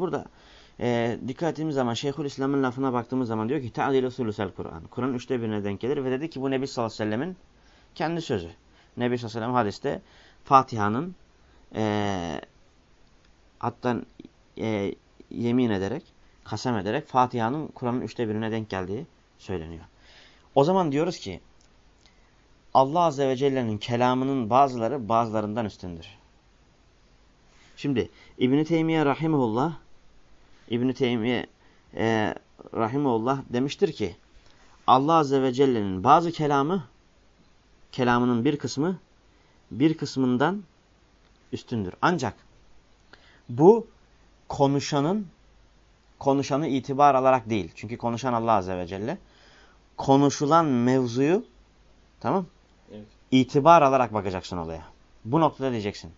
Burada e, dikkat ettiğimiz zaman Şeyhülislam'ın lafına baktığımız zaman diyor ki ta'dil sulusel Kur'an. Kur'an üçte birine denk gelir ve dedi ki bu Nebi sallallahu aleyhi ve sellemin kendi sözü. Nebi sallallahu aleyhi ve sellem hadiste Fatiha'nın e, hatta e, yemin ederek, kasem ederek Fatiha'nın Kur'an'ın üçte birine denk geldiği söyleniyor. O zaman diyoruz ki Allah Azze ve Celle'nin kelamının bazıları bazılarından üstündür. Şimdi İbn-i Teymiye Rahimullah İbn-i Teymiye e, Rahimullah demiştir ki Allah Azze ve Celle'nin bazı kelamı kelamının bir kısmı bir kısmından üstündür. Ancak bu konuşanın konuşanı itibar alarak değil. Çünkü konuşan Allah Azze ve Celle. Konuşulan mevzuyu tamam evet. itibar alarak bakacaksın olaya. Bu noktada diyeceksin.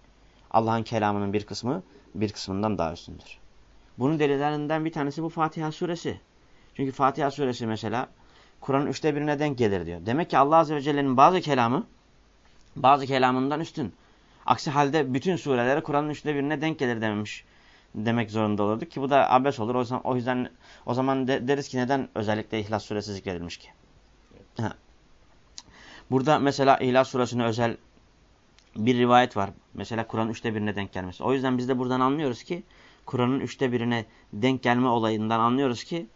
Allah'ın kelamının bir kısmı bir kısmından daha üstündür. Bunun delillerinden bir tanesi bu Fatiha suresi. Çünkü Fatiha suresi mesela Kur'an'ın üçte birine denk gelir diyor. Demek ki Allah Azze ve Celle'nin bazı kelamı bazı kelamından üstün. Aksi halde bütün sureleri Kur'an'ın üçte birine denk gelir demiş demek zorunda olurduk ki bu da abes olur. O yüzden o, yüzden, o zaman de, deriz ki neden özellikle İhlas suresi zikredilmiş ki? Evet. Burada mesela İhlas suresine özel bir rivayet var. Mesela Kur'an üçte birine denk gelmesi. O yüzden biz de buradan anlıyoruz ki Kur'an'ın üçte birine denk gelme olayından anlıyoruz ki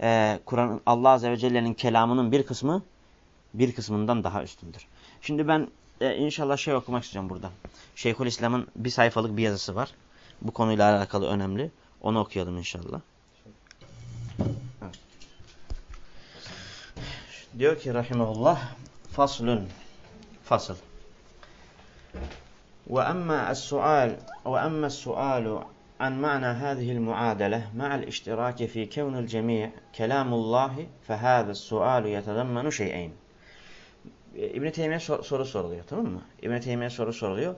e, Kur'an Allah Azze ve Celle'nin kelamının bir kısmı bir kısmından daha üstündür. Şimdi ben e, inşallah şey okumak istiyorum burada. Şeyhülislam'ın bir sayfalık bir yazısı var. Bu konuyla alakalı önemli. Onu okuyalım inşallah. Diyor ki rahimehullah faslun fasıl. Ve amma es-sual ve amma es-sualu عن معنى هذه المعادلة مع الاشتراك في كون الجميع كلام الله فهذا السؤال يتضمن شيئين İbn Teymiye soru soruluyor tamam mı? İbn Teymiye soru soruluyor.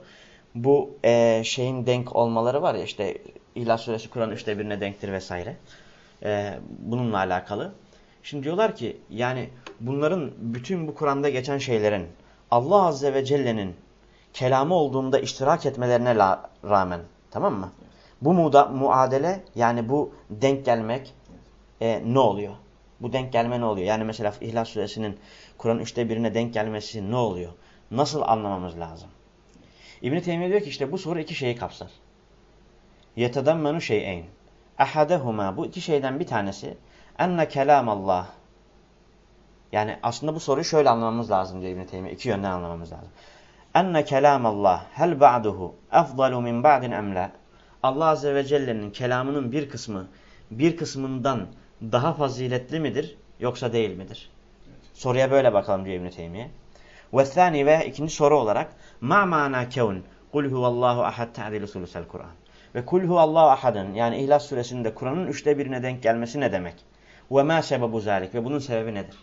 Bu e, şeyin denk olmaları var ya işte İhlas Suresi Kur'an üçte birine denktir vesaire. E, bununla alakalı. Şimdi diyorlar ki yani bunların bütün bu Kur'an'da geçen şeylerin Allah Azze ve Celle'nin kelamı olduğunda iştirak etmelerine rağmen tamam mı? Bu muda, muadele yani bu denk gelmek e, ne oluyor? Bu denk gelme ne oluyor? Yani mesela İhlas Suresinin Kur'an üçte birine denk gelmesi ne oluyor? Nasıl anlamamız lazım? İbn-i Teymiye diyor ki işte bu soru iki şeyi kapsar. Yetadammenu şey'eyn. Ahadehuma bu iki şeyden bir tanesi enne Allah. Yani aslında bu soruyu şöyle anlamamız lazım diyor İbn-i Teymiye. İki yönden anlamamız lazım. Enne Allah hel ba'duhu efdalu min ba'din emla. Allah Azze ve Celle'nin kelamının bir kısmı bir kısmından daha faziletli midir yoksa değil midir? Evet. Soruya böyle bakalım diyor İbn-i Teymiye. Ve ve ikinci soru olarak ma mana kevn kul huvallahu ahad ta'dilu sulusel Kur'an. Ve kul huvallahu ahadın yani İhlas suresinde Kur'an'ın üçte birine denk gelmesi ne demek? Ve ma sebebu zalik ve bunun sebebi nedir?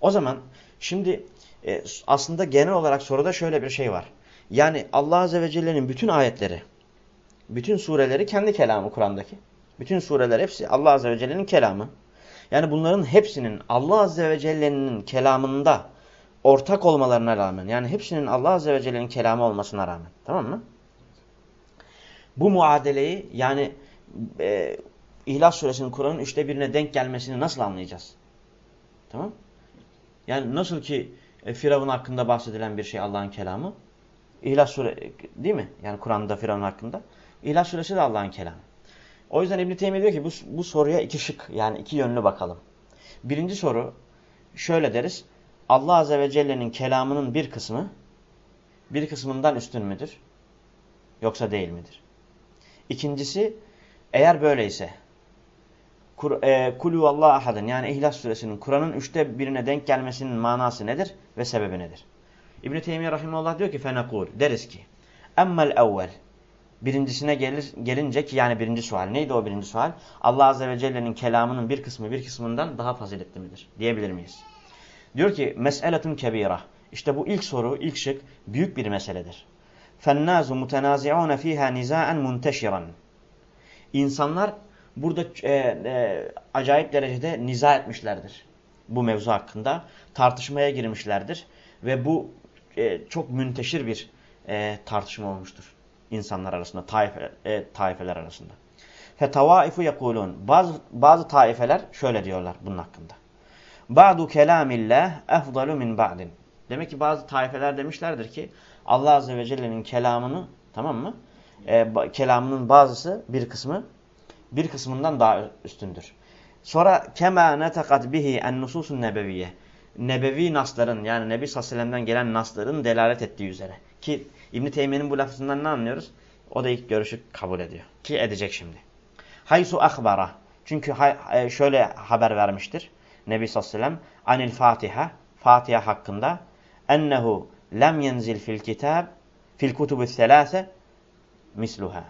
O zaman şimdi e, aslında genel olarak soruda şöyle bir şey var. Yani Allah Azze ve Celle'nin bütün ayetleri, bütün sureleri kendi kelamı Kur'an'daki. Bütün sureler hepsi Allah Azze ve Celle'nin kelamı. Yani bunların hepsinin Allah Azze ve Celle'nin kelamında ortak olmalarına rağmen yani hepsinin Allah Azze ve Celle'nin kelamı olmasına rağmen tamam mı? Bu muadeleyi yani e, İhlas Suresinin Kur'an'ın üçte birine denk gelmesini nasıl anlayacağız? Tamam Yani nasıl ki e, Firavun hakkında bahsedilen bir şey Allah'ın kelamı. İhlas Sure değil mi? Yani Kur'an'da Firavun hakkında. İhlas Suresi de Allah'ın kelamı. O yüzden İbn-i diyor ki bu, bu soruya iki şık yani iki yönlü bakalım. Birinci soru şöyle deriz. Allah Azze ve Celle'nin kelamının bir kısmı bir kısmından üstün müdür? Yoksa değil midir? İkincisi eğer böyleyse e, Kulü Allah ahadın yani İhlas suresinin Kur'an'ın üçte birine denk gelmesinin manası nedir ve sebebi nedir? İbn-i Teymiye Rahimullah diyor ki fenekul deriz ki emmel evvel birincisine gelir, gelince ki yani birinci sual neydi o birinci sual? Allah Azze ve Celle'nin kelamının bir kısmı bir kısmından daha faziletli midir? Diyebilir miyiz? Diyor ki mes'eletun kebira. İşte bu ilk soru, ilk şık büyük bir meseledir. Fennazu mutenazi'une fiha nizaen munteşiran. İnsanlar burada e, e, acayip derecede niza etmişlerdir. Bu mevzu hakkında tartışmaya girmişlerdir. Ve bu e, çok münteşir bir e, tartışma olmuştur insanlar arasında, taife, e, taifeler arasında. Fetavaifu yekulun. Bazı, bazı taifeler şöyle diyorlar bunun hakkında. Ba'du kelamillah efdalu min ba'din. Demek ki bazı taifeler demişlerdir ki Allah Azze ve Celle'nin kelamını tamam mı? E, kelamının bazısı bir kısmı bir kısmından daha üstündür. Sonra kema netekat bihi en nususun nebeviye. Nebevi nasların yani Nebi Sallallahu gelen nasların delalet ettiği üzere. Ki İbn Teymiye'nin bu lafından ne anlıyoruz? O da ilk görüşü kabul ediyor. Ki edecek şimdi. Haysu akbara. Çünkü e, şöyle haber vermiştir. Nebi sallallahu aleyhi ve sellem anil Fatiha. Fatiha hakkında ennehu lem yenzil fil kitab fil kutubu selase misluha.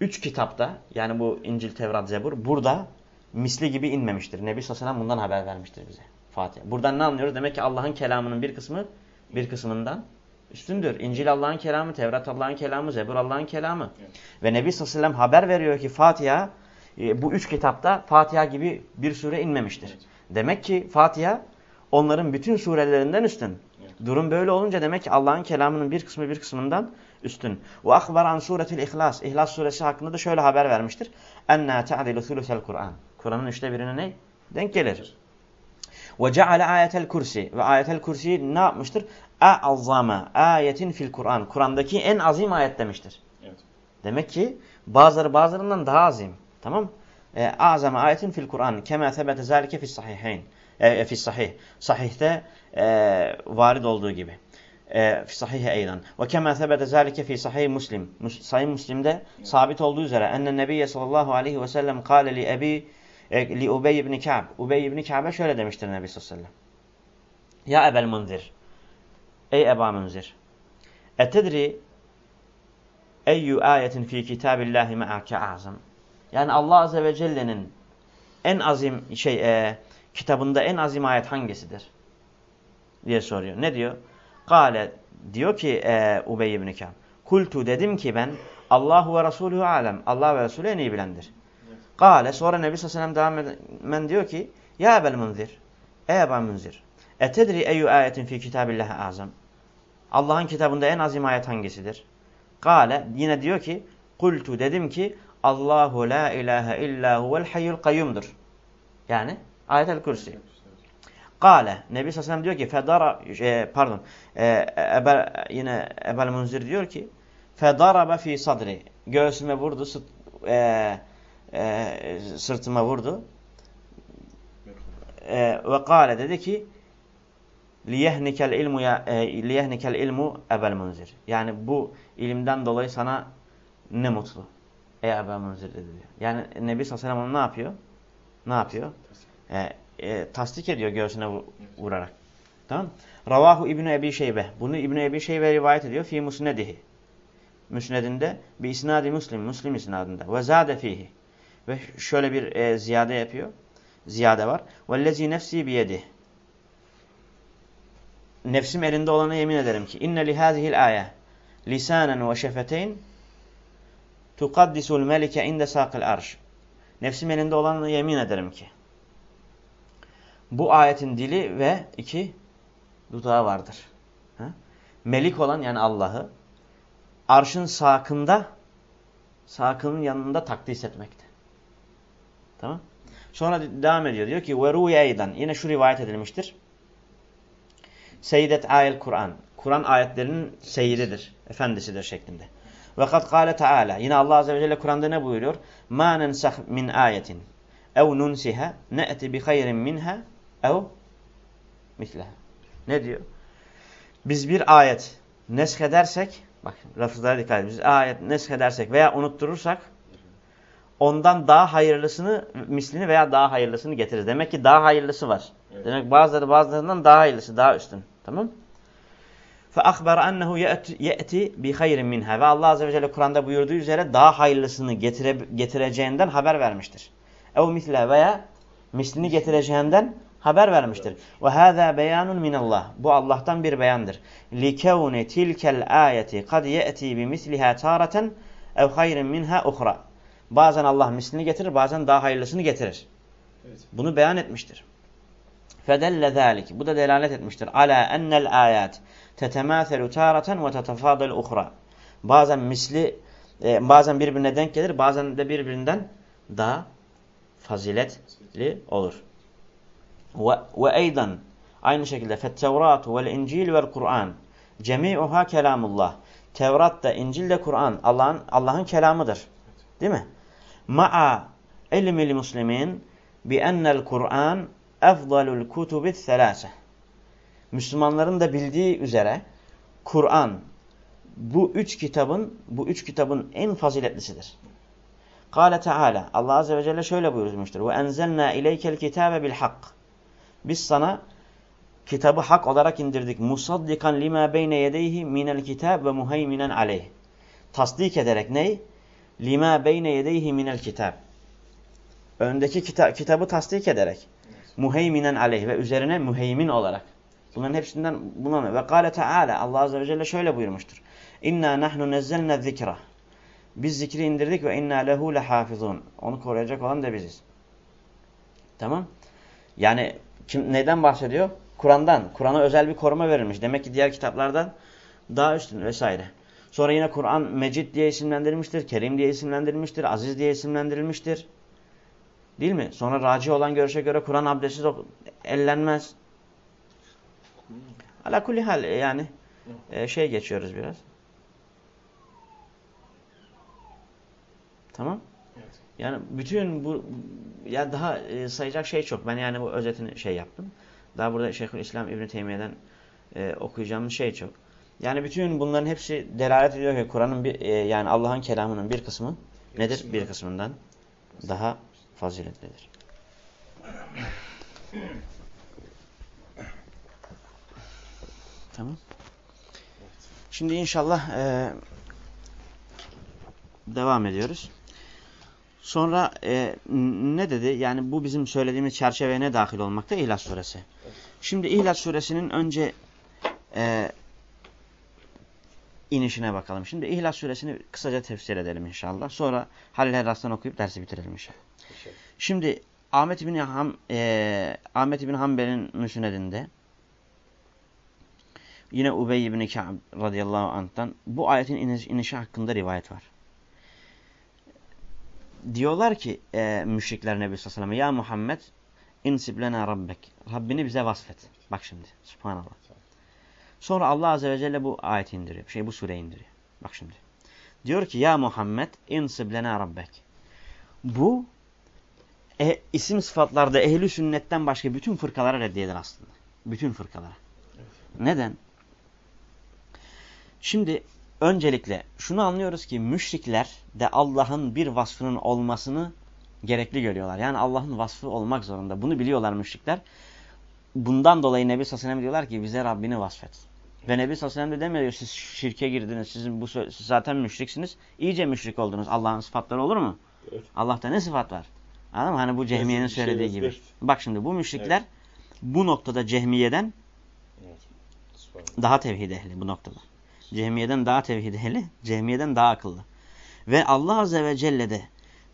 Üç kitapta yani bu İncil, Tevrat, Zebur burada misli gibi inmemiştir. Nebi sallallahu bundan haber vermiştir bize. Fatiha. Buradan ne anlıyoruz? Demek ki Allah'ın kelamının bir kısmı bir kısmından üstündür. İncil Allah'ın kelamı, Tevrat Allah'ın kelamı, Zebur Allah'ın kelamı. Evet. Ve Nebi sallallahu aleyhi ve sellem haber veriyor ki Fatiha e, bu üç kitapta Fatiha gibi bir sure inmemiştir. Evet. Demek ki Fatiha onların bütün surelerinden üstün. Evet. Durum böyle olunca demek ki Allah'ın kelamının bir kısmı bir kısmından üstün. Ve akbar an suretil İhlas. İhlas suresi hakkında da şöyle haber vermiştir. Enna ta'dilu thulusel Kur'an. Kur'an'ın üçte birine ne? Denk gelir. Ve ceale ayetel kursi. Ve ayetel kursiyi ne yapmıştır? A'azzama ayetin fil Kur'an. Kur'an'daki en azim ayet demiştir. Evet. Demek ki bazıları bazılarından daha azim. Tamam e, Azama ayetin fil Kur'an. Kema sebete zalike fis sahihayn. E, e, fis sahih. Sahihte e, varid olduğu gibi. E, fi sahihe eydan. Ve kema sebete zalike fi sahih Muslim. Sahih Müslim'de sabit olduğu üzere enne Nebiye sallallahu aleyhi ve sellem kâle li ebi e, li Ubey ibn Ka'b. Ubey ibn Ka'b'e şöyle demiştir Nebi sallallahu aleyhi ve sellem. Ya Ebel Munzir. Ey Eba Munzir. Etedri eyyü ayetin fi kitabillahi me'ake azam. Yani Allah Azze ve Celle'nin en azim şey e, kitabında en azim ayet hangisidir? diye soruyor. Ne diyor? Kale diyor ki e, Ubey ibn Kâb. Kultu dedim ki ben Allahu ve Resulü alem. Allah ve Resulü en iyi bilendir. Kale sonra Nebi Sallallahu devam eden diyor ki Ya Ebel Munzir. Ey Eba Munzir. Etedri eyyü ayetin fi kitabillahi azam. Allah'ın kitabında en azim ayet hangisidir? Kale yine diyor ki Kultu dedim ki Allahu la ilahe illa huvel hayyul kayyumdur. Yani ayetel kürsi. Kale Nebi Sallallahu diyor ki fedara e, pardon e, Ebe, yine Ebel Munzir diyor ki fedarabe fi sadri göğsüme vurdu sıt, e, e, sırtıma vurdu e, ve kale dedi ki liyehnikel ilmu ya e, liyehnikel ilmu Ebel Munzir yani bu ilimden dolayı sana ne mutlu ey Ebel Munzir dedi. Yani Nebi Sallallahu Aleyhi ne yapıyor? Ne yapıyor? E, e, tasdik ediyor göğsüne vurarak. Tamam Ravahu İbni Ebi Şeybe. Bunu İbni Ebi Şeybe rivayet ediyor. Fi musnedihi. Müsnedinde bir isnadi muslim. Muslim isnadında. Ve zade fihi. Ve şöyle bir e, ziyade yapıyor. Ziyade var. Vellezi nefsi biyedih. Nefsim elinde olana yemin ederim ki inne li hazihil ayet lisanen ve şefeteyn tukaddisul melike inde saqil arş. Nefsim elinde olana yemin ederim ki bu ayetin dili ve iki dudağı vardır. Ha? Melik olan yani Allah'ı arşın sakında sakının yanında takdis etmekte. Tamam? Sonra devam ediyor. Diyor ki veruye yine şu rivayet edilmiştir. Seyyidet ayel Kur'an. Kur'an ayetlerinin seyyididir. Efendisidir şeklinde. Ve kad kâle Teala. Yine Allah Azze ve Celle Kur'an'da ne buyuruyor? Ma nensah min ayetin ev nunsiha ne'ti bi hayrin minha ev misleha. Ne diyor? Biz bir ayet nesk edersek, bak lafızlara dikkat edin. Biz ayet nesk edersek veya unutturursak ondan daha hayırlısını, mislini veya daha hayırlısını getiririz. Demek ki daha hayırlısı var. Evet. Demek bazıları bazılarından daha hayırlısı, daha üstün. Tamam فَاَخْبَرَ اَنَّهُ يَأْتِ بِخَيْرٍ minha Ve Allah Azze ve Celle Kur'an'da buyurduğu üzere daha hayırlısını getire, getireceğinden haber vermiştir. اَوْ misle veya mislini getireceğinden haber vermiştir. Ve hâzâ beyanun minallah. Bu Allah'tan bir beyandır. Likevne tilkel ayeti kad ye'ti bimisliha tareten ev hayrin minha uhra. Bazen Allah mislini getirir, bazen daha hayırlısını getirir. Evet. Bunu beyan etmiştir. Fedelle zâlik. Bu da delalet etmiştir. Ala ennel ayat tetemâthelu târaten ve tetefâdel uhra. Bazen misli e, bazen birbirine denk gelir, bazen de birbirinden daha faziletli olur. Ve, ve eydan aynı şekilde fettevrat vel incil vel Kur'an cemi'uha kelamullah. Tevrat da İncil de Kur'an Allah'ın Allah'ın kelamıdır. Değil mi? Ma'a ilmil muslimin bi ennel Kur'an efdalul kutubi thelâse. Müslümanların da bildiği üzere Kur'an bu üç kitabın bu üç kitabın en faziletlisidir. Kale Teala Allah azze ve celle şöyle buyurmuştur. Ve enzelna ileykel kitabe bil hak. Biz sana kitabı hak olarak indirdik. Musaddikan lima beyne yedeyhi minel kitab ve muheyminen aleyh. Tasdik ederek ney? Lima beyne yedeyhi minel kitab. Öndeki kita kitabı tasdik ederek. Muheyminen aleyh ve üzerine müheymin olarak. Bunların hepsinden buna ve kâle Teala Allah azze ve celle şöyle buyurmuştur. İnna nahnu nezzelne zikra. Biz zikri indirdik ve inna lehu lehafizun. Onu koruyacak olan da biziz. Tamam? Yani kim neden bahsediyor? Kur'an'dan. Kur'an'a özel bir koruma verilmiş. Demek ki diğer kitaplardan daha üstün vesaire. Sonra yine Kur'an Mecid diye isimlendirilmiştir, Kerim diye isimlendirilmiştir, Aziz diye isimlendirilmiştir. Değil mi? Sonra raci olan görüşe göre Kur'an abdestsiz ellenmez. Ala kulli hal yani e, şey geçiyoruz biraz. Tamam. Yani bütün bu ya daha e, sayacak şey çok. Ben yani bu özetini şey yaptım. Daha burada Şeyhülislam İbn Teymiye'den e, okuyacağımız şey çok. Yani bütün bunların hepsi delalet ediyor ki Kur'an'ın bir e, yani Allah'ın kelamının bir kısmı nedir? Bir kısmından daha faziletlidir. Tamam. Şimdi inşallah e, devam ediyoruz. Sonra e, ne dedi? Yani bu bizim söylediğimiz çerçeveye ne dahil olmakta? İhlas suresi. Şimdi İhlas suresinin önce e, inişine bakalım. Şimdi İhlas suresini kısaca tefsir edelim inşallah. Sonra Halil Herras'tan okuyup dersi bitirelim inşallah. Şimdi Ahmet bin Ham e, Ahmet bin Hanbel'in müsnedinde yine Ubey ibn Ka'b radıyallahu anh'tan bu ayetin iniş, inişi hakkında rivayet var diyorlar ki e, müşrikler Nebi Sallallahu ya Muhammed insib lena rabbek. Rabbini bize vasfet. Bak şimdi. Subhanallah. Sonra Allah Azze ve Celle bu ayeti indiriyor. Şey bu sureyi indiriyor. Bak şimdi. Diyor ki ya Muhammed insib lena rabbek. Bu e, isim sıfatlarda ehli sünnetten başka bütün fırkalara reddiyedir aslında. Bütün fırkalara. Evet. Neden? Şimdi öncelikle şunu anlıyoruz ki müşrikler de Allah'ın bir vasfının olmasını gerekli görüyorlar. Yani Allah'ın vasfı olmak zorunda. Bunu biliyorlar müşrikler. Bundan dolayı Nebi Sassanem diyorlar ki bize Rabbini vasfet. Ve Nebi Sassanem de demiyor siz şirke girdiniz, sizin bu siz zaten müşriksiniz. İyice müşrik oldunuz. Allah'ın sıfatları olur mu? Evet. Allah'ta ne sıfat var? Anladın mı? Hani bu Cehmiye'nin şey söylediği gibi. Bak şimdi bu müşrikler evet. bu noktada Cehmiye'den evet. daha tevhid ehli bu noktada. Cehmiye'den daha tevhid ehli, Cehmiye'den daha akıllı. Ve Allah Azze ve Celle de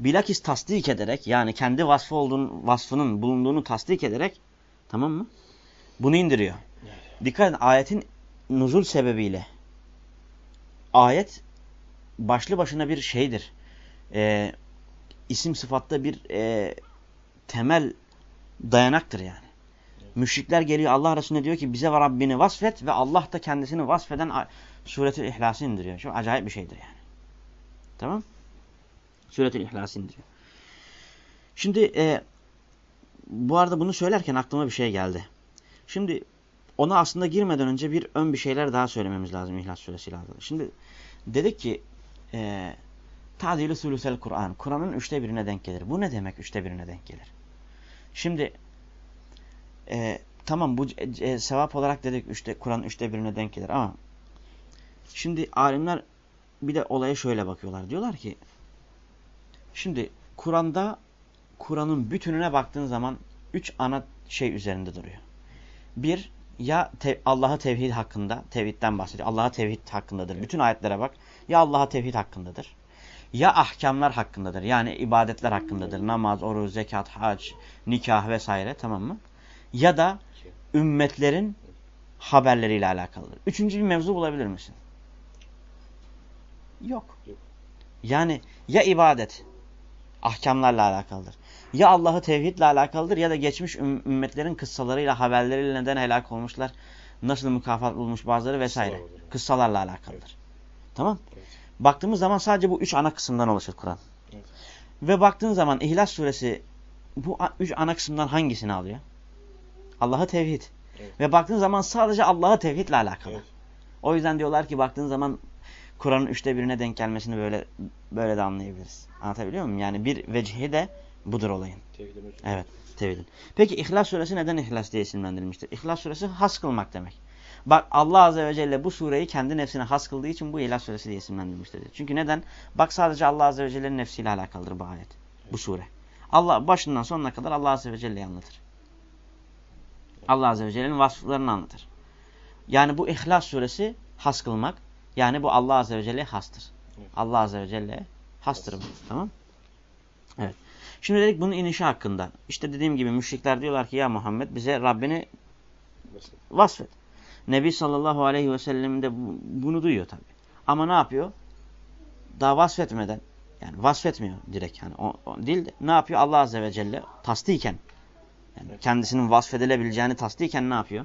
bilakis tasdik ederek yani kendi vasfı olduğunu, vasfının bulunduğunu tasdik ederek tamam mı? Bunu indiriyor. Dikkat edin ayetin nuzul sebebiyle ayet başlı başına bir şeydir. Ee, isim sıfatta bir e, temel dayanaktır yani. Müşrikler geliyor Allah Resulüne diyor ki bize Rabbini vasfet ve Allah da kendisini vasfeden Suretül İhlas'ı indiriyor. Çok acayip bir şeydir yani. Tamam? Suretül İhlas'ı indiriyor. Şimdi e, bu arada bunu söylerken aklıma bir şey geldi. Şimdi ona aslında girmeden önce bir ön bir şeyler daha söylememiz lazım İhlas Suresi'yle alakalı. Şimdi dedik ki e, Tadili Sülüsel Kur'an. Kur'an'ın üçte birine denk gelir. Bu ne demek üçte birine denk gelir? Şimdi e, tamam bu e, sevap olarak dedik üçte Kur'an üçte birine denk gelir ama Şimdi alimler bir de olaya şöyle bakıyorlar. Diyorlar ki şimdi Kur'an'da Kur'an'ın bütününe baktığın zaman üç ana şey üzerinde duruyor. Bir, ya te Allah'a tevhid hakkında, tevhidden bahsediyor. Allah'a tevhid hakkındadır. Bütün ayetlere bak. Ya Allah'a tevhid hakkındadır. Ya ahkamlar hakkındadır. Yani ibadetler hakkındadır. Namaz, oruç, zekat, hac, nikah vesaire tamam mı? Ya da ümmetlerin haberleriyle alakalıdır. Üçüncü bir mevzu bulabilir misin? Yok. Yani ya ibadet ahkamlarla alakalıdır. Ya Allah'ı tevhidle alakalıdır ya da geçmiş ümmetlerin kıssalarıyla, haberleriyle neden helak olmuşlar, nasıl mükafat bulmuş bazıları vesaire. Kıssalarla alakalıdır. Evet. Tamam? Evet. Baktığımız zaman sadece bu üç ana kısımdan oluşur Kur'an. Evet. Ve baktığın zaman İhlas suresi bu üç ana kısımdan hangisini alıyor? Allah'ı tevhid. Evet. Ve baktığın zaman sadece Allah'ı tevhidle alakalı. Evet. O yüzden diyorlar ki baktığın zaman Kur'an'ın üçte birine denk gelmesini böyle böyle de anlayabiliriz. Anlatabiliyor muyum? Yani bir vecihi de budur olayın. Tevhidin evet. Tevhidin. Peki İhlas suresi neden İhlas diye isimlendirilmiştir? İhlas suresi has kılmak demek. Bak Allah Azze ve Celle bu sureyi kendi nefsine has kıldığı için bu İhlas suresi diye isimlendirilmiştir. Çünkü neden? Bak sadece Allah Azze ve Celle'nin nefsiyle alakalıdır bu ayet. Bu sure. Allah başından sonuna kadar Allah Azze ve Celle'yi anlatır. Allah Azze ve Celle'nin vasıflarını anlatır. Yani bu İhlas suresi has kılmak. Yani bu Allah Azze ve Celle hastır. Allah Azze ve Celle hastır bu. Tamam Evet. Şimdi dedik bunun inişi hakkında. İşte dediğim gibi müşrikler diyorlar ki ya Muhammed bize Rabbini vasfet. Nebi sallallahu aleyhi ve sellem de bunu duyuyor tabi. Ama ne yapıyor? Daha vasfetmeden yani vasfetmiyor direkt yani o, o değil de ne yapıyor Allah azze ve celle tasdiken yani kendisinin vasfedilebileceğini tasdiken ne yapıyor?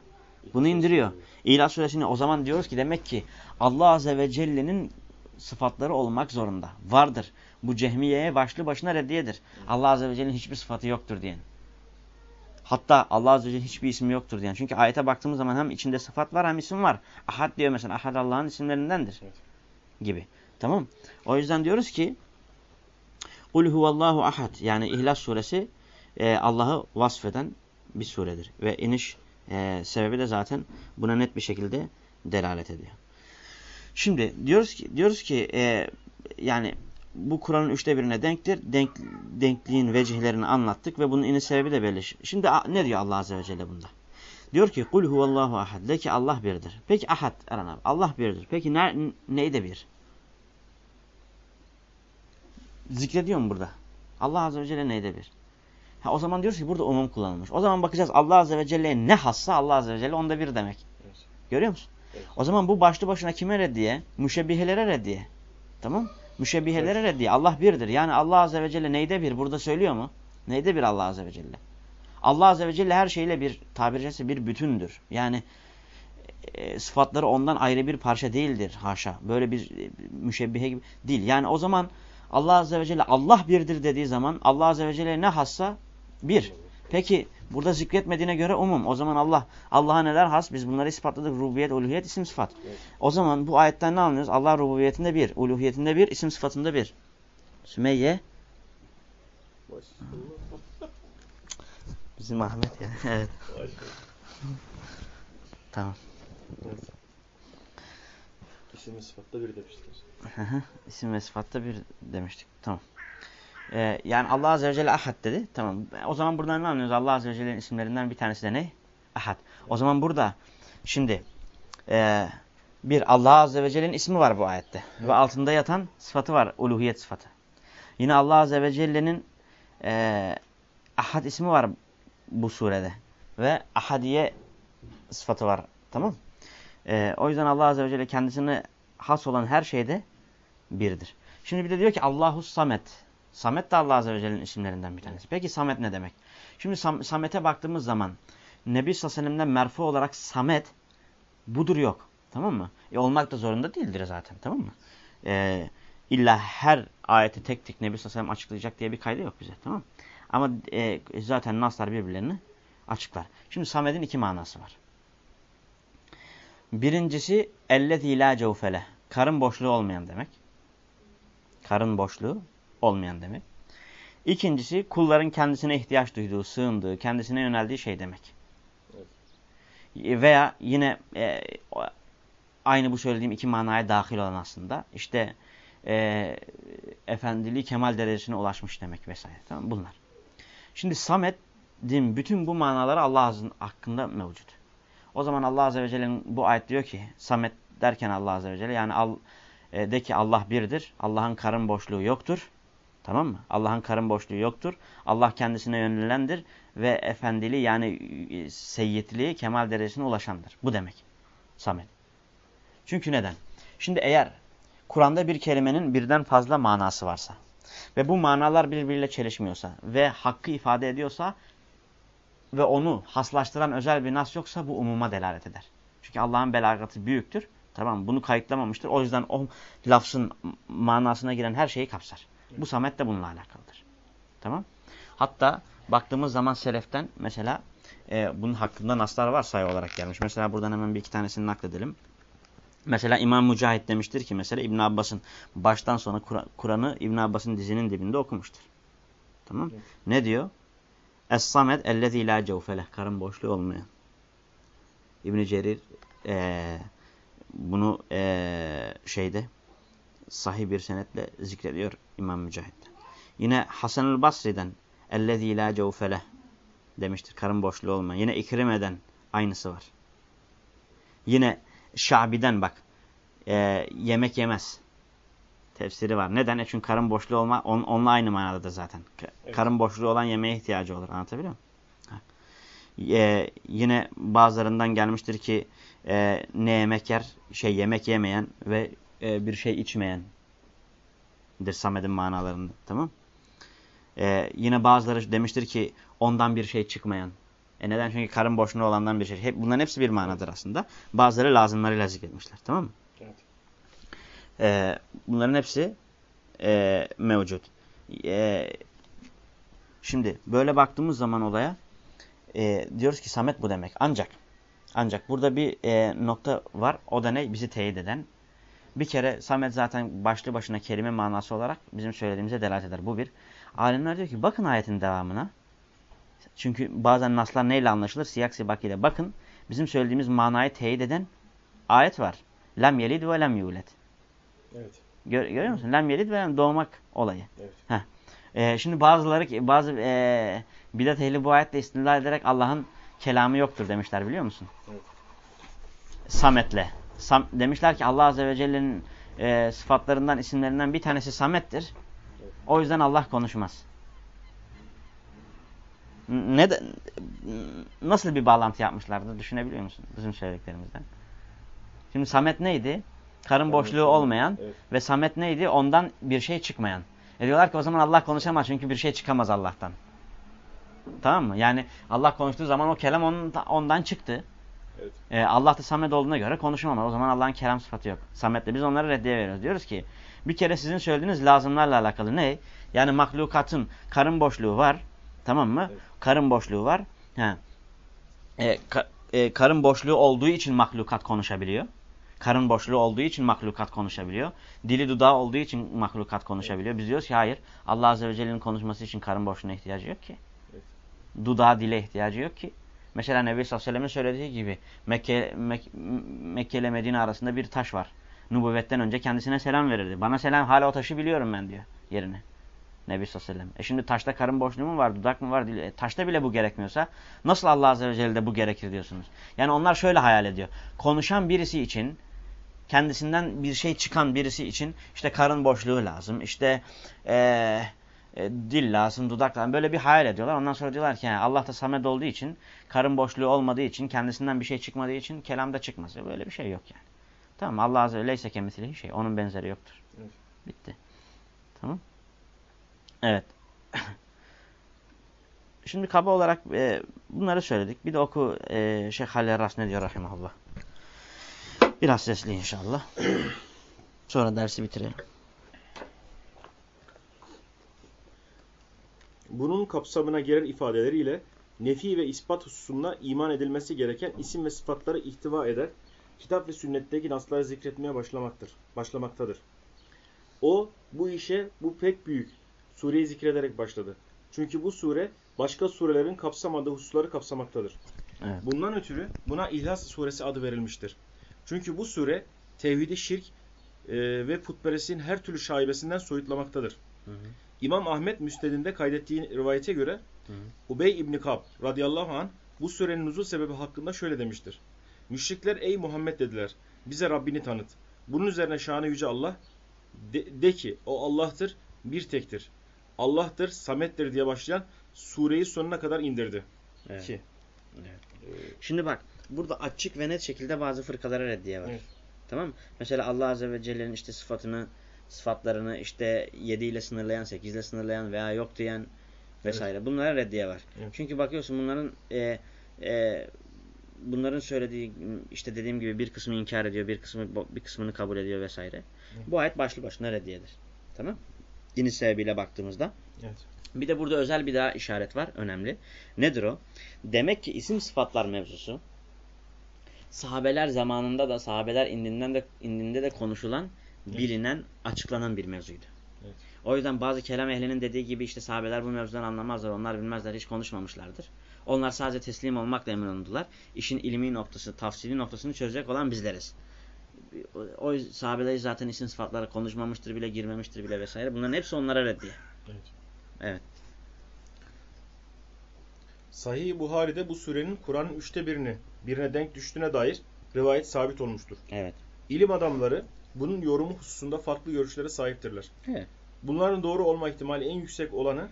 Bunu indiriyor. İlah suresini o zaman diyoruz ki demek ki Allah Azze ve Celle'nin sıfatları olmak zorunda. Vardır. Bu cehmiyeye başlı başına reddiyedir. Allah Azze ve Celle'nin hiçbir sıfatı yoktur diyen. Hatta Allah Azze ve Celle'nin hiçbir ismi yoktur diyen. Çünkü ayete baktığımız zaman hem içinde sıfat var hem isim var. Ahad diyor mesela. Ahad Allah'ın isimlerindendir. Evet. Gibi. Tamam. O yüzden diyoruz ki Kul huvallahu ahad. Yani İhlas suresi e, Allah'ı vasfeden bir suredir. Ve iniş e, sebebi de zaten buna net bir şekilde delalet ediyor. Şimdi diyoruz ki diyoruz ki e, yani bu Kur'an'ın üçte birine denktir. Denk, denkliğin vecihlerini anlattık ve bunun iniş sebebi de belli. Şimdi ne diyor Allah Azze ve Celle bunda? Diyor ki kul huvallahu ahad. De ki Allah birdir. Peki ahad Erhan abi. Allah birdir. Peki ne, neyde bir? Zikrediyor mu burada? Allah Azze ve Celle neyde bir? Ha, o zaman diyoruz ki burada umum kullanılmış. O zaman bakacağız Allah Azze ve Celle'ye ne hassa Allah Azze ve Celle onda bir demek. Evet. Görüyor musun? Evet. O zaman bu başlı başına kime reddiye? Müşebbihelere reddiye. Tamam Müşebbihelere evet. reddiye. Allah birdir. Yani Allah Azze ve Celle neyde bir? Burada söylüyor mu? Neyde bir Allah Azze ve Celle? Allah Azze ve Celle her şeyle bir tabiri caizse bir bütündür. Yani e, sıfatları ondan ayrı bir parça değildir haşa. Böyle bir e, müşebbihe gibi değil. Yani o zaman Allah Azze ve Celle Allah birdir dediği zaman Allah Azze ve Celle ne hassa bir. Peki burada zikretmediğine göre umum. O zaman Allah Allah'a neler has? Biz bunları ispatladık. Rububiyet, uluhiyet, isim sıfat. Evet. O zaman bu ayetten ne anlıyoruz? Allah rububiyetinde bir, uluhiyetinde bir, isim sıfatında bir. Sümeyye. Bizim Ahmet ya. evet. tamam. İsim ve sıfatta bir demiştik. İsim ve sıfatta bir demiştik. Tamam. Ee, yani Allah Azze ve Celle ahad dedi. Tamam. O zaman buradan ne anlıyoruz? Allah Azze ve Celle'nin isimlerinden bir tanesi de ne? Ahad. O zaman burada şimdi e, bir Allah Azze ve Celle'nin ismi var bu ayette. Ve altında yatan sıfatı var. Uluhiyet sıfatı. Yine Allah Azze ve Celle'nin e, ahad ismi var bu surede. Ve ahadiye sıfatı var. Tamam e, O yüzden Allah Azze ve Celle kendisine has olan her şeyde birdir. Şimdi bir de diyor ki Allahu Samet. Samet de Allah Azze ve Celle'nin isimlerinden bir tanesi. Peki Samet ne demek? Şimdi Sam Samet'e baktığımız zaman Nebi Sallallahu merfu olarak Samet budur yok. Tamam mı? E, olmak da zorunda değildir zaten. Tamam mı? E, illa her ayeti tek tek Nebi Sallallahu açıklayacak diye bir kaydı yok bize. Tamam mı? Ama e, zaten naslar birbirlerini açıklar. Şimdi Samet'in iki manası var. Birincisi ellezî lâ cevfele. Karın boşluğu olmayan demek. Karın boşluğu olmayan demek. İkincisi kulların kendisine ihtiyaç duyduğu, sığındığı, kendisine yöneldiği şey demek. Veya yine e, aynı bu söylediğim iki manaya dahil olan aslında. İşte e, efendiliği kemal derecesine ulaşmış demek vesaire. Tamam Bunlar. Şimdi Samet'in bütün bu manaları Allah hakkında mevcut. O zaman Allah Azze ve Celle'nin bu ayet diyor ki Samet derken Allah Azze ve Celle yani al, e, de ki Allah birdir. Allah'ın karın boşluğu yoktur. Tamam mı? Allah'ın karın boşluğu yoktur. Allah kendisine yönelilendir ve efendiliği yani seyyidliği kemal derecesine ulaşandır. Bu demek. Samet. Çünkü neden? Şimdi eğer Kur'an'da bir kelimenin birden fazla manası varsa ve bu manalar birbiriyle çelişmiyorsa ve hakkı ifade ediyorsa ve onu haslaştıran özel bir nas yoksa bu umuma delalet eder. Çünkü Allah'ın belagatı büyüktür. Tamam bunu kayıtlamamıştır. O yüzden o lafzın manasına giren her şeyi kapsar. Bu samet de bununla alakalıdır. Tamam. Hatta baktığımız zaman seleften mesela e, bunun hakkında naslar var sayı olarak gelmiş. Mesela buradan hemen bir iki tanesini nakledelim. Mesela İmam Mücahit demiştir ki mesela İbn Abbas'ın baştan sona Kur'an'ı İbn Abbas'ın dizinin dibinde okumuştur. Tamam? Evet. Ne diyor? Es-samed ellezî lâ cevfeleh. Karın boşluğu olmayan. İbn Cerir e, bunu e, şeyde sahih bir senetle zikrediyor İmam Mücahit. Yine Hasan-ül Basri'den ellezî lâ cevfeleh demiştir. Karın boşluğu olmayan. Yine İkrime'den aynısı var. Yine Şabi'den bak. E, yemek yemez. Tefsiri var. Neden? E çünkü karın boşluğu olma on, onunla aynı manada da zaten. Evet. Karın boşluğu olan yemeğe ihtiyacı olur. Anlatabiliyor muyum? E, yine bazılarından gelmiştir ki e, ne yemek yer? Şey yemek yemeyen ve e, bir şey içmeyendir Samed'in manalarında. Tamam ee, yine bazıları demiştir ki ondan bir şey çıkmayan. E neden? Çünkü karın boşluğu olandan bir şey. Hep, bunların hepsi bir manadır aslında. Bazıları lazımlarıyla zikretmişler. Tamam mı? Evet. Ee, bunların hepsi e, mevcut. E, şimdi böyle baktığımız zaman olaya e, diyoruz ki Samet bu demek. Ancak ancak burada bir e, nokta var. O da ne? Bizi teyit eden. Bir kere Samet zaten başlı başına kelime manası olarak bizim söylediğimize delalet eder. Bu bir. Alimler diyor ki bakın ayetin devamına. Çünkü bazen naslar neyle anlaşılır? Siyak sibak ile. Bakın bizim söylediğimiz manayı teyit eden ayet var. Lem yelid ve lem yulet. Evet. Gör, görüyor musun? Lem yelid ve lem doğmak olayı. Evet. Heh. Ee, şimdi bazıları bazı e, bidat ehli bu ayetle istinlal ederek Allah'ın kelamı yoktur demişler biliyor musun? Evet. Samet'le. Sam, demişler ki Allah Azze ve Celle'nin e, sıfatlarından, isimlerinden bir tanesi Samet'tir. O yüzden Allah konuşmaz. Ne de, nasıl bir bağlantı yapmışlardı düşünebiliyor musun bizim söylediklerimizden? Şimdi Samet neydi? Karın boşluğu olmayan evet. ve Samet neydi? Ondan bir şey çıkmayan. E diyorlar ki o zaman Allah konuşamaz çünkü bir şey çıkamaz Allah'tan. Tamam mı? Yani Allah konuştuğu zaman o kelam ondan çıktı. Evet. Ee, Allah da Samet olduğuna göre konuşamaz. O zaman Allah'ın kelam sıfatı yok. Samet'le biz onları reddiye veriyoruz. Diyoruz ki bir kere sizin söylediğiniz lazımlarla alakalı ne? Yani mahlukatın karın boşluğu var. Tamam mı? Evet. Karın boşluğu var. Ha. E, ka, e, karın boşluğu olduğu için mahlukat konuşabiliyor. Karın boşluğu olduğu için mahlukat konuşabiliyor. Dili dudağı olduğu için mahlukat konuşabiliyor. Biz diyoruz ki hayır. Allah Azze ve Celle'nin konuşması için karın boşluğuna ihtiyacı yok ki. Evet. Dudağı dile ihtiyacı yok ki. Mesela Nebi Sallallahu Aleyhi ve Sellem'in söylediği gibi Mekke, Mek Mekke ile Medine arasında bir taş var. Nubüvvetten önce kendisine selam verirdi. Bana selam hala o taşı biliyorum ben diyor yerine. Nebi Sallallahu Aleyhi ve Sellem. E şimdi taşta karın boşluğu mu var, dudak mı var? E, taşta bile bu gerekmiyorsa nasıl Allah Azze ve Celle'de bu gerekir diyorsunuz? Yani onlar şöyle hayal ediyor. Konuşan birisi için kendisinden bir şey çıkan birisi için işte karın boşluğu lazım. İşte ee, e, dil lazım, dudak lazım. Böyle bir hayal ediyorlar. Ondan sonra diyorlar ki yani Allah da samet olduğu için, karın boşluğu olmadığı için, kendisinden bir şey çıkmadığı için kelamda çıkmaz. Böyle bir şey yok yani. Tamam Allah Azze ve Leyse kemislihi şey. Onun benzeri yoktur. Evet. Bitti. Tamam. Evet. Şimdi kaba olarak e, bunları söyledik. Bir de oku e, Şeyh Halil Ras ne diyor rahimahullah. Biraz sesli inşallah. Sonra dersi bitirelim. Bunun kapsamına girer ifadeleriyle nefi ve ispat hususunda iman edilmesi gereken isim ve sıfatları ihtiva eder. Kitap ve sünnetteki nasları zikretmeye başlamaktır, başlamaktadır. O bu işe bu pek büyük sureyi zikrederek başladı. Çünkü bu sure başka surelerin kapsamadığı hususları kapsamaktadır. Evet. Bundan ötürü buna İhlas suresi adı verilmiştir. Çünkü bu sure tevhidi şirk e, ve putperestliğin her türlü şaibesinden soyutlamaktadır. Hı hı. İmam Ahmet Müsted'inde kaydettiği rivayete göre hı. Ubey İbni Kab radıyallahu anh bu surenin nuzul sebebi hakkında şöyle demiştir. Müşrikler ey Muhammed dediler bize Rabbini tanıt. Bunun üzerine şanı yüce Allah de, de ki o Allah'tır bir tektir. Allah'tır, Samet'tir diye başlayan sureyi sonuna kadar indirdi. Evet. Ki. Evet. Şimdi bak burada açık ve net şekilde bazı fırkalara reddiye var. Evet. Tamam mı? Mesela Allah Azze ve Celle'nin işte sıfatını, sıfatlarını işte 7 ile sınırlayan, 8 ile sınırlayan veya yok diyen vesaire. Bunlara reddiye var. Evet. Çünkü bakıyorsun bunların e, e, bunların söylediği işte dediğim gibi bir kısmı inkar ediyor, bir kısmı bir kısmını kabul ediyor vesaire. Bu ayet başlı başına reddiyedir. Tamam? Dini sebebiyle baktığımızda. Evet. Bir de burada özel bir daha işaret var. Önemli. Nedir o? Demek ki isim sıfatlar mevzusu sahabeler zamanında da sahabeler indiğinden de indinde de konuşulan, bilinen, açıklanan bir mevzuydu. Evet. O yüzden bazı kelam ehlinin dediği gibi işte sahabeler bu mevzudan anlamazlar, onlar bilmezler, hiç konuşmamışlardır. Onlar sadece teslim olmakla emin oldular. İşin ilmi noktası, tafsili noktasını çözecek olan bizleriz. O, sahabeler zaten isim sıfatlara konuşmamıştır bile, girmemiştir bile vesaire. Bunların hepsi onlara reddiye. Evet. Evet. Sahih Buhari'de bu surenin Kur'an'ın üçte birini birine denk düştüğüne dair rivayet sabit olmuştur. Evet. İlim adamları bunun yorumu hususunda farklı görüşlere sahiptirler. Evet. Bunların doğru olma ihtimali en yüksek olanı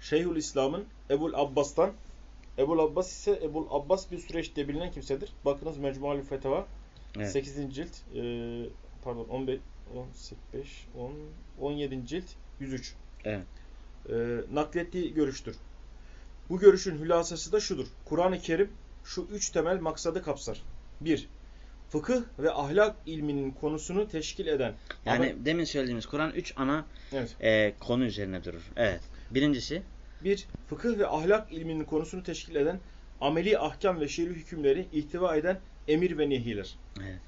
Şeyhül İslam'ın Ebul Abbas'tan Ebul Abbas ise Ebul Abbas bir süreçte bilinen kimsedir. Bakınız Mecmualü Feteva Evet. 8. cilt e, pardon 15 15 10 17. cilt 103. Evet. E, naklettiği görüştür. Bu görüşün hülasası da şudur. Kur'an-ı Kerim şu üç temel maksadı kapsar. 1. Fıkıh ve ahlak ilminin konusunu teşkil eden. Yani demin söylediğimiz Kur'an 3 ana Evet. e, konu üzerine durur. Evet. Birincisi Bir, fıkıh ve ahlak ilminin konusunu teşkil eden ameli ahkam ve şer'i hükümleri ihtiva eden emir ve nehiler. Evet.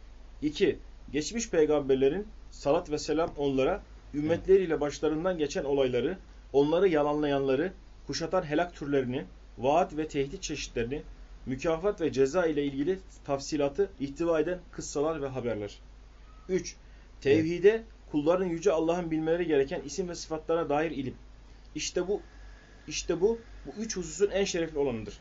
İki, geçmiş peygamberlerin salat ve selam onlara ümmetleriyle başlarından geçen olayları, onları yalanlayanları, kuşatan helak türlerini, vaat ve tehdit çeşitlerini, mükafat ve ceza ile ilgili tafsilatı ihtiva eden kıssalar ve haberler. 3. Tevhide kulların yüce Allah'ın bilmeleri gereken isim ve sıfatlara dair ilim. İşte bu işte bu bu üç hususun en şerefli olanıdır.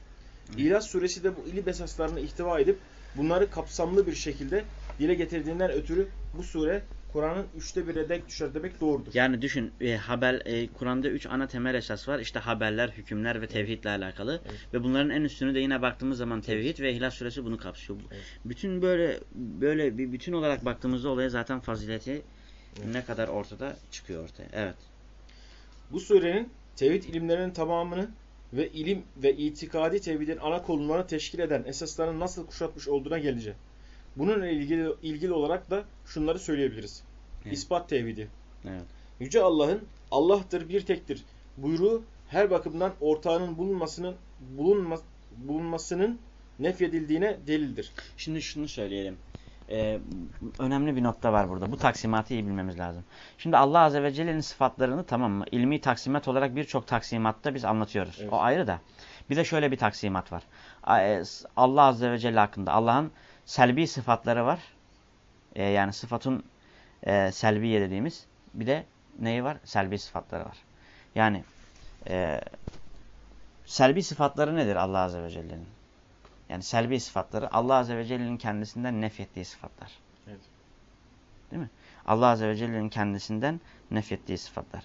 İhlas suresi de bu ilim esaslarını ihtiva edip bunları kapsamlı bir şekilde dile getirdiğinden ötürü bu sure Kur'an'ın üçte bire denk düşer demek doğrudur. Yani düşün e, haber e, Kur'an'da 3 ana temel esas var. İşte haberler, hükümler ve tevhidle alakalı. Evet. Ve bunların en üstünü de yine baktığımız zaman tevhid ve İhlas suresi bunu kapsıyor. Evet. Bütün böyle böyle bir bütün olarak baktığımızda olaya zaten fazileti Evet. ne kadar ortada çıkıyor ortaya. Evet. Bu surenin tevhid ilimlerinin tamamını ve ilim ve itikadi tevhidin ana konularını teşkil eden esasların nasıl kuşatmış olduğuna geleceğim. Bununla ilgili, ilgili olarak da şunları söyleyebiliriz. Evet. İspat tevhidi. Evet. Yüce Allah'ın Allah'tır bir tektir buyruğu her bakımdan ortağının bulunmasının bulunma, bulunmasının nefyedildiğine delildir. Şimdi şunu söyleyelim. Ee, önemli bir nokta var burada. Bu taksimatı iyi bilmemiz lazım. Şimdi Allah Azze ve Celle'nin sıfatlarını tamam mı? İlmi taksimat olarak birçok taksimatta biz anlatıyoruz. Evet. O ayrı da. Bir de şöyle bir taksimat var. E, Allah Azze ve Celle hakkında Allah'ın selbi sıfatları var. Ee, yani sıfatın e, selbiye dediğimiz. Bir de neyi var? Selbi sıfatları var. Yani e, selbi sıfatları nedir Allah Azze ve Celle'nin? Yani selbi sıfatları Allah Azze ve Celle'nin kendisinden nefyettiği sıfatlar. Evet. Değil mi? Allah Azze ve Celle'nin kendisinden nefyettiği sıfatlar.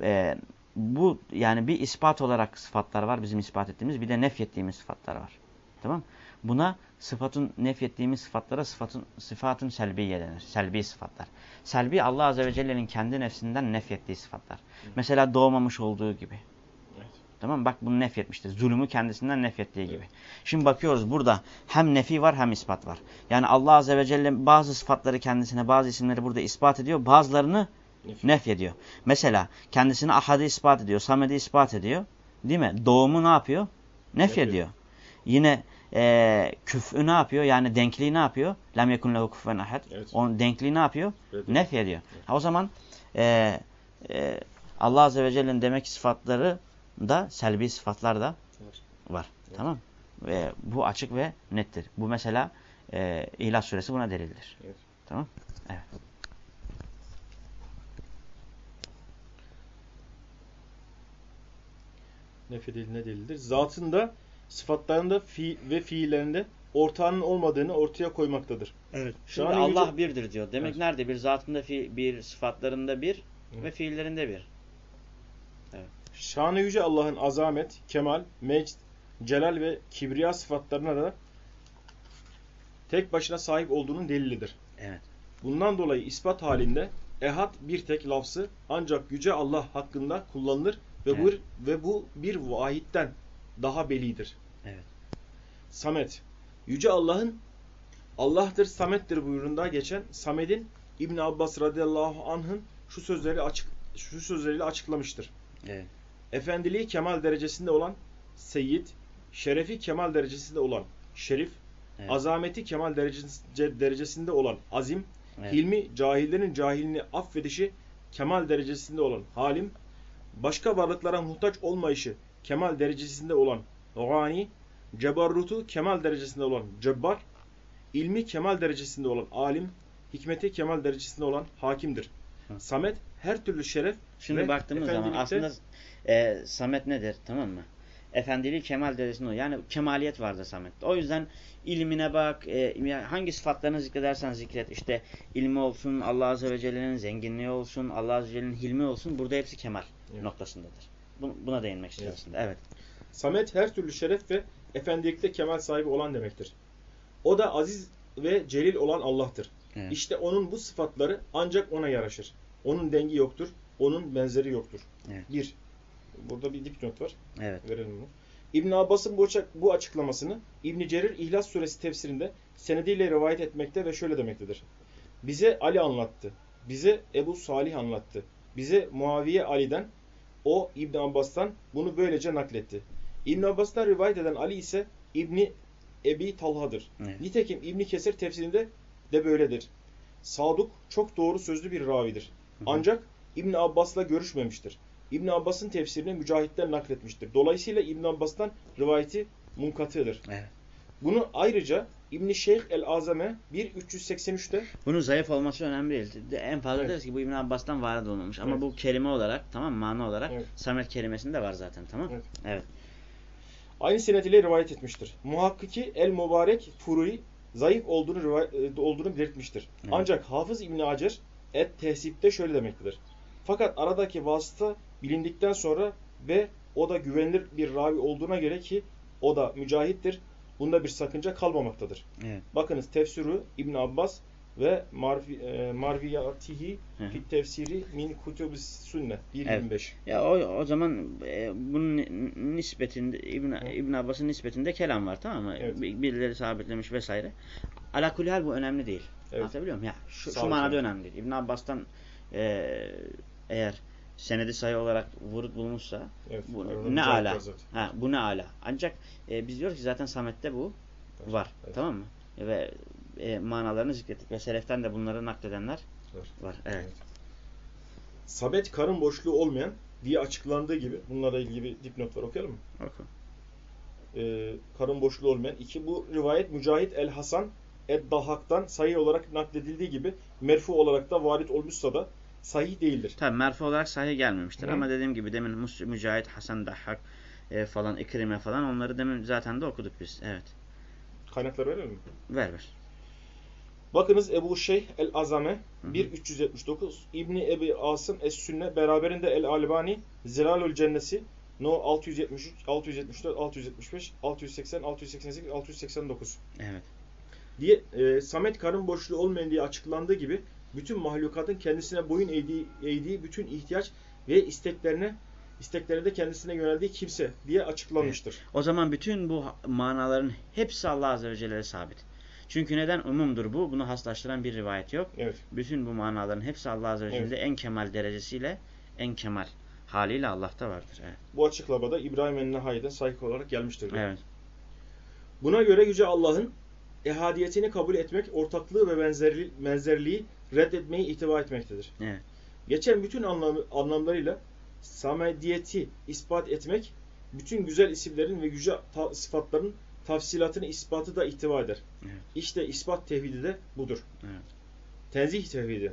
Ee, bu yani bir ispat olarak sıfatlar var bizim ispat ettiğimiz bir de nefyettiğimiz sıfatlar var. Tamam Buna sıfatın nefyettiğimiz sıfatlara sıfatın, sıfatın selbiye denir. Selbi sıfatlar. Selbi Allah Azze ve Celle'nin kendi nefsinden nefyettiği sıfatlar. Mesela doğmamış olduğu gibi. Evet. Tamam? Bak bunu nefyetmiştir. Zulümü kendisinden nefyettiği gibi. Şimdi bakıyoruz burada hem nefi var hem ispat var. Yani Allah Azze ve Celle bazı sıfatları kendisine bazı isimleri burada ispat ediyor. Bazılarını Nefy. nefyediyor. Mesela kendisine ahadi ispat ediyor. Samedi ispat ediyor. Değil mi? Doğumu ne yapıyor? Nefyediyor. Yine e, küf'ü ne yapıyor? Yani denkliği ne yapıyor? Lem yekun lehu kufuven ahad. Evet. Onun denkliği ne yapıyor? Evet. Nefyediyor. Ha, o zaman e, e, Allah Azze ve Celle'nin demek ki sıfatları da selbi sıfatlar da Var. var. Evet. Tamam Ve bu açık ve nettir. Bu mesela e, İhlas Suresi buna delildir. Evet. Tamam Evet. Nefyedildiğine delildir. Zatında, sıfatlarında fi ve fiillerinde ortağının olmadığını ortaya koymaktadır. Evet. Şu Şimdi an Allah yüce- birdir diyor. Demek Evet. nerede? Bir zatında fi, bir sıfatlarında bir Evet. ve fiillerinde bir. Şanı yüce Allah'ın azamet, kemal, mecd, celal ve kibriya sıfatlarına da tek başına sahip olduğunun delilidir. Evet. Bundan dolayı ispat halinde ehad bir tek lafzı ancak yüce Allah hakkında kullanılır ve bu Evet. ve bu bir vahitten daha belidir. Evet. Samet. Yüce Allah'ın Allah'tır, Samet'tir buyruğunda geçen Samed'in İbn Abbas radıyallahu anh'ın şu sözleri açık şu sözleriyle açıklamıştır. Evet. Efendiliği kemal derecesinde olan Seyyid, şerefi kemal derecesinde olan Şerif, Evet. azameti kemal derecesi- derecesinde olan Azim, Evet. hilmi cahillerin cahilini affedişi kemal derecesinde olan Halim, başka varlıklara muhtaç olmayışı kemal derecesinde olan Gani, cebarrutu kemal derecesinde olan Cebbar, ilmi kemal derecesinde olan Alim, hikmeti kemal derecesinde olan Hakimdir. Hı. Samet her türlü şeref Şimdi ve baktığımız zaman aslında e, Samet nedir tamam mı? Efendiliği kemal derecesinde. Yani kemaliyet vardır Samet'te. O yüzden ilmine bak, e, hangi sıfatlarını zikredersen zikret. İşte ilmi olsun, Allah Azze ve Celle'nin zenginliği olsun, Allah Azze ve Celle'nin hilmi olsun. Burada hepsi kemal Evet. noktasındadır. Bu- Buna değinmek istiyor Evet. Evet. Samet her türlü şeref ve efendilikte kemal sahibi olan demektir. O da aziz ve celil olan Allah'tır. Evet. İşte onun bu sıfatları ancak ona yaraşır. Onun dengi yoktur, onun benzeri yoktur. Evet. Bir. Burada bir dipnot var. Evet. Verelim bunu. İbn Abbas'ın bu, bu açıklamasını İbn Cerir İhlas suresi tefsirinde senediyle rivayet etmekte ve şöyle demektedir. Bize Ali anlattı. Bize Ebu Salih anlattı. Bize Muaviye Ali'den o İbn Abbas'tan bunu böylece nakletti. İbn Abbas'tan rivayet eden Ali ise İbni Ebi Talha'dır. Evet. Nitekim İbn Kesir tefsirinde de böyledir. Saduk çok doğru sözlü bir ravidir. hı. Ancak İbn Abbas'la görüşmemiştir. İbn Abbas'ın tefsirini mücahitten nakletmiştir. Dolayısıyla İbn Abbas'tan rivayeti munkatıdır. Evet. Bunu ayrıca İbn Şeyh el-Azame 1383'te Bunun zayıf olması önemli değil. De- En fazla Evet. deriz ki bu İbn Abbas'tan varid olmamış. Ama Evet. bu kelime olarak tamam mana olarak Evet. Samet kelimesinde var zaten tamam Evet. Evet. aynı senet ile rivayet etmiştir. Muhakkiki el-Mübarek Furui zayıf olduğunu rivay- e, olduğunu belirtmiştir. Evet. Ancak Hafız İbn Hacer et tehsipte şöyle demektedir. Fakat aradaki vasıta bilindikten sonra ve o da güvenilir bir ravi olduğuna göre ki o da mücahittir. Bunda bir sakınca kalmamaktadır. Evet. Bakınız tefsiri İbn Abbas ve Marvi, e, Marviyatihi fit tefsiri min kutubis sünne 1.25. Ya o, o zaman e, bunun ni- nispetinde İbn. İbn Abbas'ın nispetinde kelam var tamam mı? Evet. Bir- Birileri sabitlemiş vesaire. Ala kulli hal bu önemli değil. Evet. Anlatabiliyor muyum? Ya şu, Sağ şu manada önemli değil. İbn Abbas'tan e, eğer senedi sayı olarak vurut bulmuşsa Evet. bu ne ala. Ha bu ne ala. Ancak e, biz diyoruz ki zaten Samet'te bu var. Evet. Tamam mı? Ve e, manalarını zikrettik ve seleften de bunları nakledenler Var. var. Evet. Sabet karın boşluğu olmayan diye açıklandığı gibi bunlarla ilgili bir dipnot var okuyalım mı? Oku. Ee, karın boşluğu olmayan. iki bu rivayet Mücahit el Hasan Ed-Dahak'tan sahih olarak nakledildiği gibi merfu olarak da varit olmuşsa da sahih değildir. Tabi merfu olarak sahih gelmemiştir Hı. ama dediğim gibi demin Mücahit, Hasan Dahhak e, falan, İkrime falan onları demin zaten de okuduk biz. Evet. Kaynaklar verelim mi? Ver ver. Bakınız Ebu Şeyh el-Azame Hı hı. 1379 İbni Ebi Asım Es-Sünne beraberinde El-Albani Zilalül Cennesi No 673, 674, 675, 680, 688, 689 Evet. diye e, Samet karın boşluğu olmayan diye açıklandığı gibi bütün mahlukatın kendisine boyun eğdiği, eğdiği bütün ihtiyaç ve isteklerine isteklerine de kendisine yöneldiği kimse diye açıklanmıştır. O zaman bütün bu manaların hepsi Allah Azze ve Celle'ye sabit. Çünkü neden? Umumdur bu. Bunu haslaştıran bir rivayet yok. Evet. Bütün bu manaların hepsi Allah Azze ve Evet. Celle'de en kemal derecesiyle, en kemal haliyle Allah'ta vardır. Evet. Bu açıklamada İbrahim el-Nehai'den sahih olarak gelmiştir. Evet. Buna göre Yüce Allah'ın ehadiyetini kabul etmek, ortaklığı ve benzerli, benzerliği reddetmeyi itibar etmektedir. Evet. Geçen bütün anlamı, anlamlarıyla samediyeti ispat etmek, bütün güzel isimlerin ve yüce ta- sıfatların tafsilatını ispatı da ihtiva eder. Evet. İşte ispat tevhidi de budur. Evet. Tenzih tevhidi.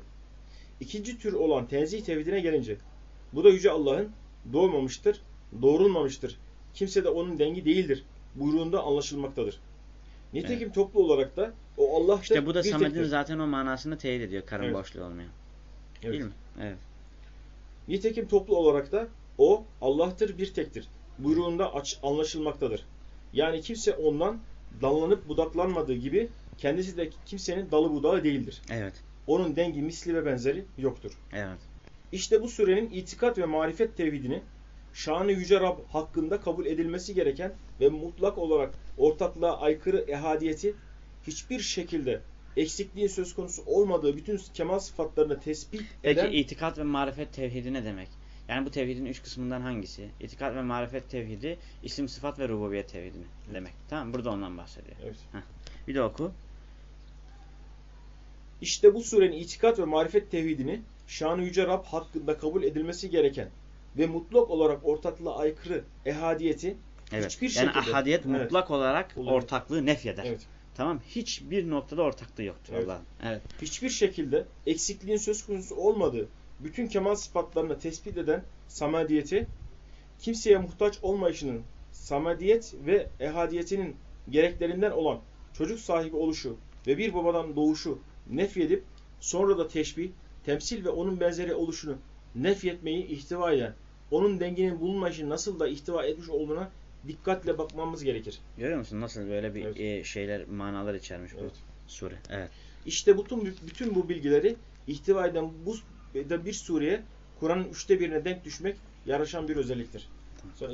İkinci tür olan tenzih tevhidine gelince, bu da Yüce Allah'ın doğmamıştır, doğrulmamıştır. Kimse de onun dengi değildir. Buyruğunda anlaşılmaktadır. Nitekim toplu olarak da o Allah İşte bu da Samet'in zaten o manasını teyit ediyor. Karın Evet. boşluğu olmayan. Evet. Değil mi? Evet. Nitekim toplu olarak da o Allah'tır bir tektir. Buyruğunda aç, anlaşılmaktadır. Yani kimse ondan dallanıp budaklanmadığı gibi Kendisi de kimsenin dalı budağı değildir. Evet. Onun dengi, misli ve benzeri yoktur. Evet. İşte bu surenin itikat ve marifet tevhidini şanı yüce Rab hakkında kabul edilmesi gereken ve mutlak olarak ortaklığa aykırı ehadiyeti hiçbir şekilde eksikliğin söz konusu olmadığı bütün kemal sıfatlarını tespit Peki eden itikat ve marifet tevhidi ne demek? Yani bu tevhidin üç kısmından hangisi? İtikat ve marifet tevhidi, isim, sıfat ve rububiyet tevhidi demek. Tamam Burada ondan bahsediyor. Evet. Bir de oku. İşte bu surenin itikat ve marifet tevhidini şanı yüce Rab hakkında kabul edilmesi gereken ve mutlak olarak ortaklığa aykırı ehadiyeti Evet. hiçbir yani şekilde ahadiyet Evet. mutlak olarak Olur. ortaklığı nefyeder. Evet. Tamam. Hiçbir noktada ortaklığı yoktur Evet. Allah'ın. Evet. hiçbir şekilde eksikliğin söz konusu olmadığı bütün kemal sıfatlarını tespit eden samadiyeti, kimseye muhtaç olmayışının samadiyet ve ehadiyetinin gereklerinden olan çocuk sahibi oluşu ve bir babadan doğuşu nefyedip sonra da teşbih, temsil ve onun benzeri oluşunu nefyetmeyi ihtiva eden, onun denginin bulunmayışını nasıl da ihtiva etmiş olduğuna dikkatle bakmamız gerekir. Görüyor musun nasıl böyle bir Evet. e, şeyler, manalar içermiş bu Evet. sure. Evet. İşte bütün, bütün bu bilgileri ihtiva eden bu bir sureye Kur'an'ın üçte birine denk düşmek yaraşan bir özelliktir. Sonra